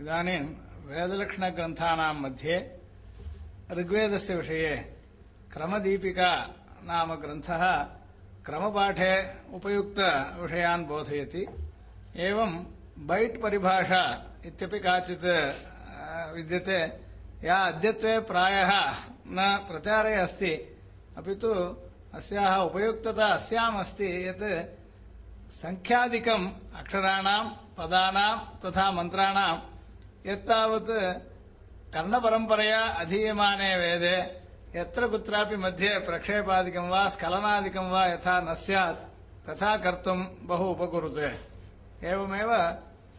इदानीं वेदलक्षणग्रन्थानां मध्ये ऋग्वेदस्य विषये क्रमदीपिका नाम ग्रन्थः क्रमपाठे उपयुक्तविषयान् बोधयति। एवं बैट् परिभाषा इत्यपि काचित् विद्यते। या अद्यत्वे प्रायः न प्रचारे अस्ति। अपि तु अस्याः उपयुक्तता अस्याम् अस्ति यत् सङ्ख्यादिकम् अक्षराणां, पदानां तथा मन्त्राणां यत्तावत् कर्णपरम्परया अधीयमाने वेदे, यत्र कुत्रापि मध्ये प्रक्षेपादिकं वा स्खलनादिकं वा यथा न स्यात्, तथा कर्तुं बहु उपकुरुते। एवमेव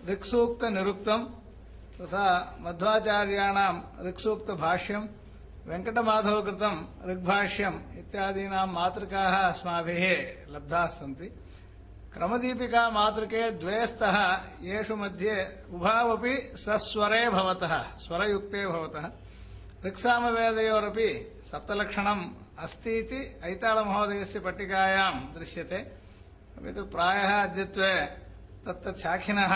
ऋक्सूक्तनिरुक्तं तथा मध्वाचार्याणां ऋक्सूक्तभाष्यं, वेङ्कटमाधवकृतं ऋग्भाष्यम् इत्यादीनां मातृकाः अस्माभिः लब्धाः सन्ति क्रमदीपिका मातृके द्वे स्तः येषु मध्ये उभावपि सस्वरे भवतः, स्वरयुक्ते भवतः। ऋक्सामवेदयोरपि सप्तलक्षणम् अस्ति इति ऐताळमहोदयस्य पट्टिकायां दृश्यते। अपि तु प्रायः अद्यत्वे तत्तत् शाखिनः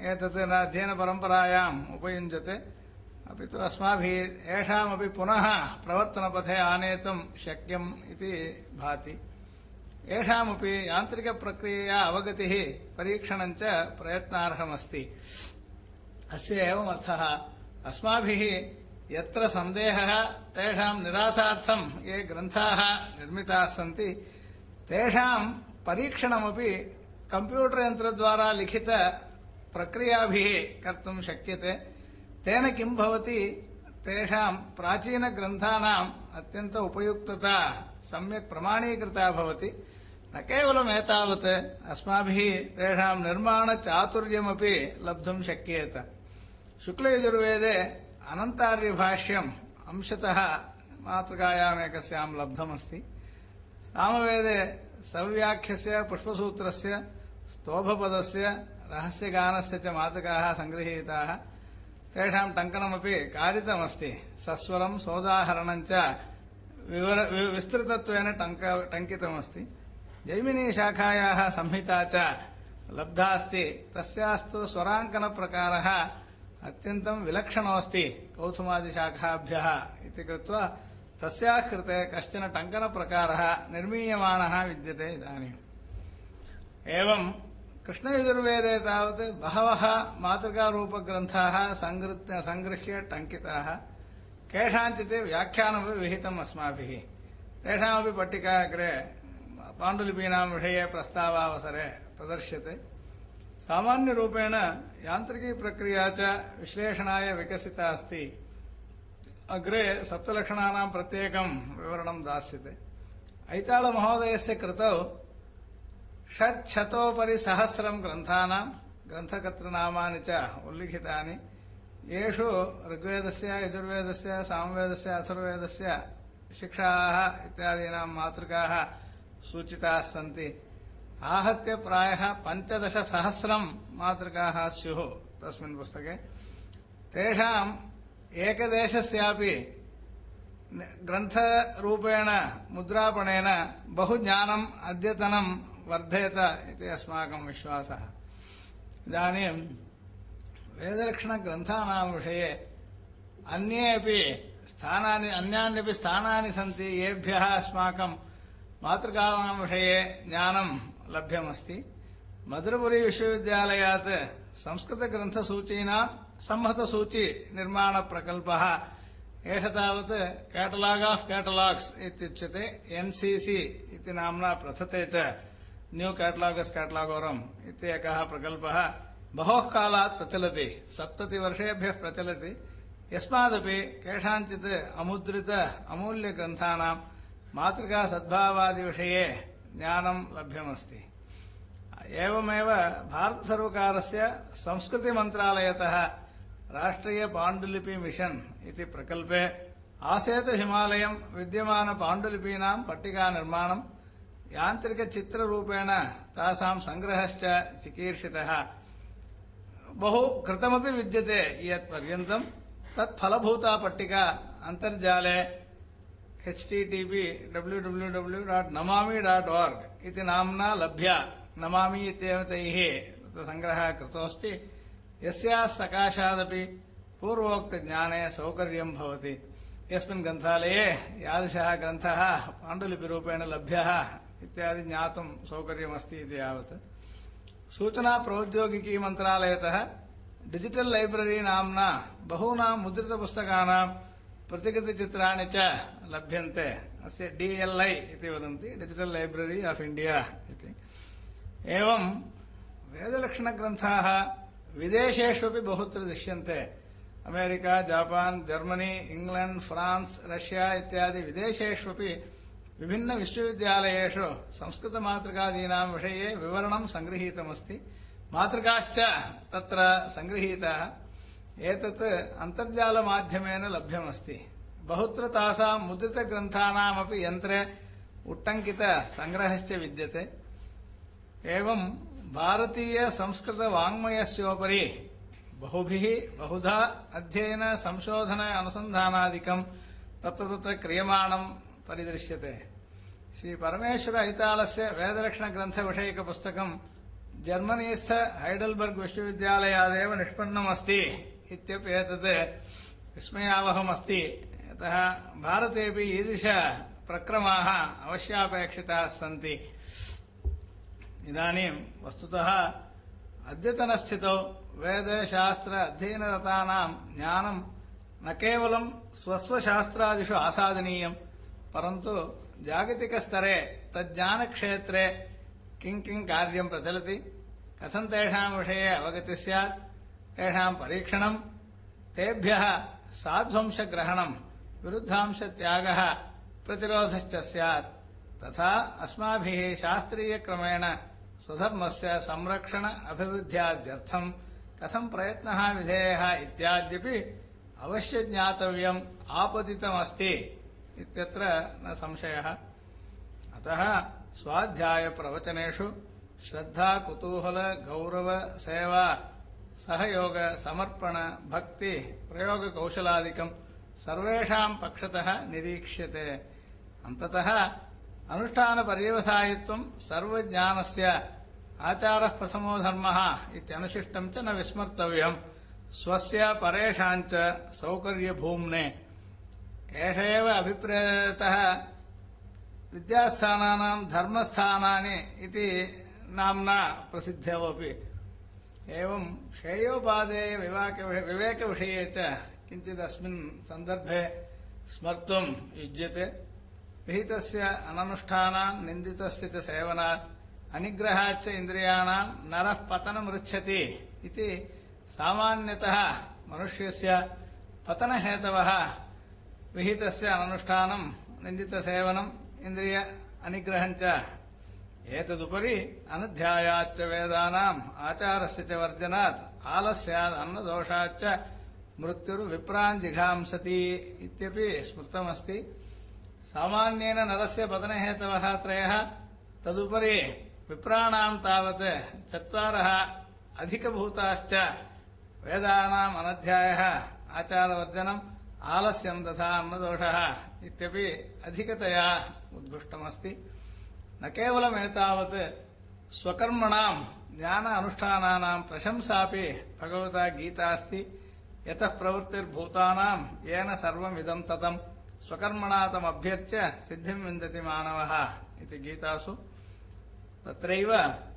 एतत् अध्ययनपरम्परायाम् उपयुञ्जते। अपि तु अस्माभिः येषामपि पुनः प्रवर्तनपथे आनेतुं शक्यम् इति भाति। येषामपि यान्त्रिकप्रक्रियया अवगतिः परीक्षणं च प्रयत्नार्हमस्ति। अस्य एवमर्थः, अस्माभिः यत्र सन्देहः, तेषां निरासार्थं ये ग्रन्थाः निर्मिताः सन्ति, तेषां परीक्षणमपि कम्प्यूटर् यन्त्रद्वारा लिखितप्रक्रियाभिः कर्तुं शक्यते। तेन किं भवति, तेषां उपयुक्तता, सम्यक् प्रमाणीकृता न केवलम् एतावत्, अस्माभिः तेषां निर्माणचातुर्यमपि लब्धुं शक्येत। शुक्लयजुर्वेदे अनन्तार्यभाष्यम् अंशतः मातृकायाम् एकस्यां लब्धमस्ति। सामवेदे सव्याख्यस्य, पुष्पसूत्रस्य, स्तोभपदस्य, रहस्यगानस्य च मातृकाः सङ्गृहीताः। तेषां टङ्कनमपि कारितमस्ति। सस्वरं सोदाहरणं च विवर विस्तृतत्वेन टङ्क टङ्कितमस्ति। जैमिनीशाखायाः संहिता च लब्धा अस्ति तस्यास्तु स्वराङ्कनप्रकारः अत्यन्तं विलक्षणोऽस्ति कौसुमादिशाखाभ्यः इति कृत्वा तस्याः कृते कश्चन टङ्कनप्रकारः निर्मीयमाणः विद्यते इदानीम् एवं कृष्णयजुर्वेदे तावत् बहवः मातृकारूपग्रन्थाः सङ्गृ- सङ्गृह्य टङ्किताः। केषाञ्चित् व्याख्यानमपि विहितम् अस्माभिः। तेषामपि पट्टिका अग्रे पाण्डुलिपीनां विषये प्रस्तावावसरे प्रदर्श्यते। सामान्यरूपेण यान्त्रिकी प्रक्रिया च विश्लेषणाय विकसिता अस्ति। अग्रे सप्तलक्षणानां प्रत्येकं विवरणं दास्यते। ऐताळमहोदयस्य कृतौ षट्शतोपरि सहस्रं ग्रन्थानां, ग्रन्थकर्तृनामानि च उल्लिखितानि। येषु ऋग्वेदस्य, यजुर्वेदस्य, सामवेदस्य, अथर्ववेदस्य शिक्षाः इत्यादीनां मातृकाः सूचिताः सन्ति। आहत्य प्रायः पञ्चदशसहस्रं मातृकाः स्युः तस्मिन् पुस्तके। तेषाम् मुद्रापणेन बहु ज्ञानम् अद्यतनं वर्धेत इति अस्माकं विश्वासः। इदानीं वेदलक्षणग्रन्थानां विषये अन्ये अपि स्थानानि अन्यान्यपि स्थानानि सन्ति, येभ्यः अस्माकं मातृकानां विषये ज्ञानं लभ्यमस्ति। मधुरपुरी विश्वविद्यालयात् संस्कृतग्रन्थसूचीनां संहतसूची निर्माणप्रकल्पः। एष तावत् कैटलाग् आफ् कैटलाग्स् इत्युच्यते। एन्सीसी इति नाम्ना प्रथते च। न्यू कैटलागस् कैटलागोरम् एकः प्रकल्पः बहोः कालात् प्रचलति। सप्ततिवर्षेभ्यः प्रचलति। यस्मादपि केषाञ्चित् अमुद्रित अमूल्यग्रन्थानां मातृकासद्भावादिविषये ज्ञानं लभ्यमस्ति। एवमेव भारतसर्वकारस्य संस्कृतिमन्त्रालयतः राष्ट्रियपाण्डुलिपि इति प्रकल्पे आसेतु हिमालयं विद्यमानपाण्डुलिपीनां पट्टिकानिर्माणं यान्त्रिकचित्ररूपेण तासां सङ्ग्रहश्च चिकीर्षितः। बहु कृतमपि विद्यते यत्पर्यन्तं। तत् फलभूता पट्टिका अन्तर्जाले डाट् ओर्ग् इति नाम्ना लभ्य। नमामि इत्येव तैः तत्र सङ्ग्रहः कृतोऽस्ति। यस्याः सकाशादपि पूर्वोक्तज्ञाने सौकर्यं भवति। यस्मिन् ग्रन्थालये यादृशः ग्रन्थः पाण्डुलिपिरूपेण लभ्यः इत्यादि ज्ञातुं सौकर्यमस्ति इति यावत्। सूचनाप्रौद्योगिकी मन्त्रालयतः डिजिटल् लैब्ररी नाम्ना बहूनां मुद्रितपुस्तकानां प्रतिकृतिचित्राणि च लभ्यन्ते। अस्य डिएल्ऐ इति वदन्ति, डिजिटल् लैब्ररी आफ् इण्डिया इति। एवं वेदलक्षणग्रन्थाः विदेशेष्वपि बहुत्र दृश्यन्ते। America, Japan, Germany England France, Russia इत्यादि विदेशेष्वपि विभिन्नविश्वविद्यालयेषु संस्कृतमातृकादीनां विषये विवरणं सङ्गृहीतमस्ति। मातृकाश्च तत्र सङ्गृहीताः। एतत् अन्तर्जालमाध्यमेन लभ्यमस्ति। बहुत्र तासां मुद्रितग्रन्थानामपि यन्त्रे उट्टङ्कितसङ्ग्रहश्च विद्यते। एवं भारतीयसंस्कृतवाङ्मयस्योपरि बहुभिः बहुधा अध्ययन, संशोधन, अनुसन्धानादिकं तत्र तत्र क्रियमाणं परिदृश्यते। श्रीपरमेश्वर ऐतालस्य वेदलक्षणग्रन्थविषयकपुस्तकं जर्मनीस्थ हैडल्बर्ग् विश्वविद्यालयादेव निष्पन्नमस्ति। इत्यप्येतत् विस्मयावहमस्ति। यतः भारतेपि ईदृशप्रक्रमाः अवश्यापेक्षिताः सन्ति। इदानीं वस्तुतः अद्यतनस्थितौ वेदशास्त्र अध्ययनरतानां ज्ञानं न केवलं स्वस्वशास्त्रादिषु आसादनीयं, परन्तु जागतिकस्तरे तज्ज्ञानक्षेत्रे किं किं कार्यं प्रचलति, कथं तेषां विषये अवगतिः स्यात् तेषां परीक्षणं तेभ्यः साध्वंशग्रहणं विरुद्धांशत्यागः प्रतिरोधश्च स्यात्। तथा अस्माभिः शास्त्रीयक्रमेण स्वधर्मस्य संरक्षण अभिवृद्ध्याद्यर्थं कथं प्रयत्नः विधेयः इत्याद्यपि अवश्य आपतितमस्ति इत्यत्र न संशयः। अतः स्वाध्यायप्रवचनेषु श्रद्धा, कुतूहल, गौरव, सेवा सहयोग, समर्पण, भक्ति प्रयोगकौशलादिकं सर्वेषां पक्षतः निरीक्ष्यते। अन्ततः अनुष्ठानपर्यवसायित्वं सर्वज्ञानस्य आचारः प्रथमो धर्मः इत्यनुशिष्टं च न विस्मर्तव्यम् स्वस्य परेषाञ्च सौकर्यभूम्ने। एष एव अभिप्रेतः विद्यास्थानानां धर्मस्थानानि इति नाम्ना प्रसिद्धवपि। एवं श्रेयोपादेय विवाक विवेकविषये च किञ्चित् अस्मिन् सन्दर्भे स्मर्तुं युज्यते। विहितस्य अननुष्ठानान्, निन्दितस्य च सेवनात् अनिग्रहाच्च इन्द्रियाणां नरः पतनमृच्छति इति सामान्यतः मनुष्यस्य पतनहेतवः विहितस्य अननुष्ठानं निन्दितसेवनम्, इन्द्रिय अनिग्रहञ्च एतदुपरि अनध्यायाच्च वेदानाम् आचारस्य च वर्जनात् आलस्यात् अन्नदोषाच्च मृत्युर्विप्राञ्जिघांसति इत्यपि स्मृतमस्ति। सामान्येन नरस्य पतनहेतवः त्रयः, तदुपरि विप्राणां तावत् चत्वारः अधिकभूताश्च वेदानाम् अनध्यायः आचारवर्जनम् आलस्यं तथा अन्नदोषः इत्यपि अधिकतया उद्घुष्टमस्ति न केवलमेतावत् स्वकर्मणां ज्ञान अनुष्ठानानां प्रशंसापि भगवता गीता अस्ति यतः प्रवृत्तिर्भूतानां येन सर्वमिदं ततं स्वकर्मणा तमभ्यर्च्य सिद्धिं विन्दति मानवः इति गीतासु। तत्रैव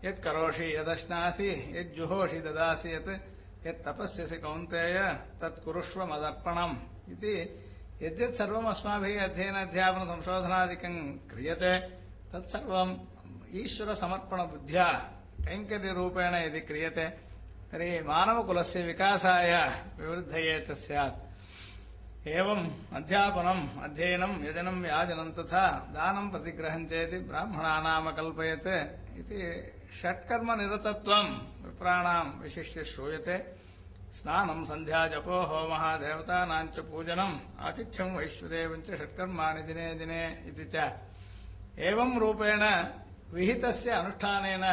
यत् करोषि यदश्नासि, यज्जुहोषि, ददासि यत् यत् तपस्यसि कौन्तेय तत् कुरुष्व मदर्पणम् इति यद्यत् सर्वम् अस्माभिः अध्ययन अध्यापन संशोधनादिकं क्रियते। तत्सर्वम् ईश्वरसमर्पणबुद्ध्या कैङ्कर्यरूपेण यदि क्रियते, तर्हि मानवकुलस्य विकासाय विवृद्धये च स्यात्। एवम् अध्यापनम् अध्ययनं, यजनं, याजनं तथा दानं प्रतिग्रहं चेति ब्राह्मणानामकल्पयत् इति षट्कर्मनिरतत्वं विप्राणां विशिष्य श्रूयते। स्नानं, सन्ध्या, जपो, होमः देवतानाञ्च पूजनम्, आतिथ्यं वैश्वदेवञ्च षट्कर्माणि दिने दिने इति च। एवं रूपेण विहितस्य अनुष्ठानेन,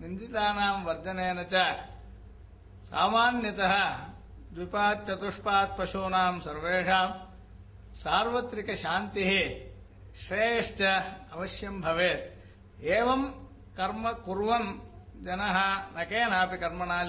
निन्दितानां वर्जनेन च सामान्यतः द्विपात्, चतुष्पात् पशूनां सर्वेषां सार्वत्रिकशान्तिः श्रेयश्च अवश्यं भवेत्। एवं कर्म कुर्वन् जनः न केनापि कर्मणा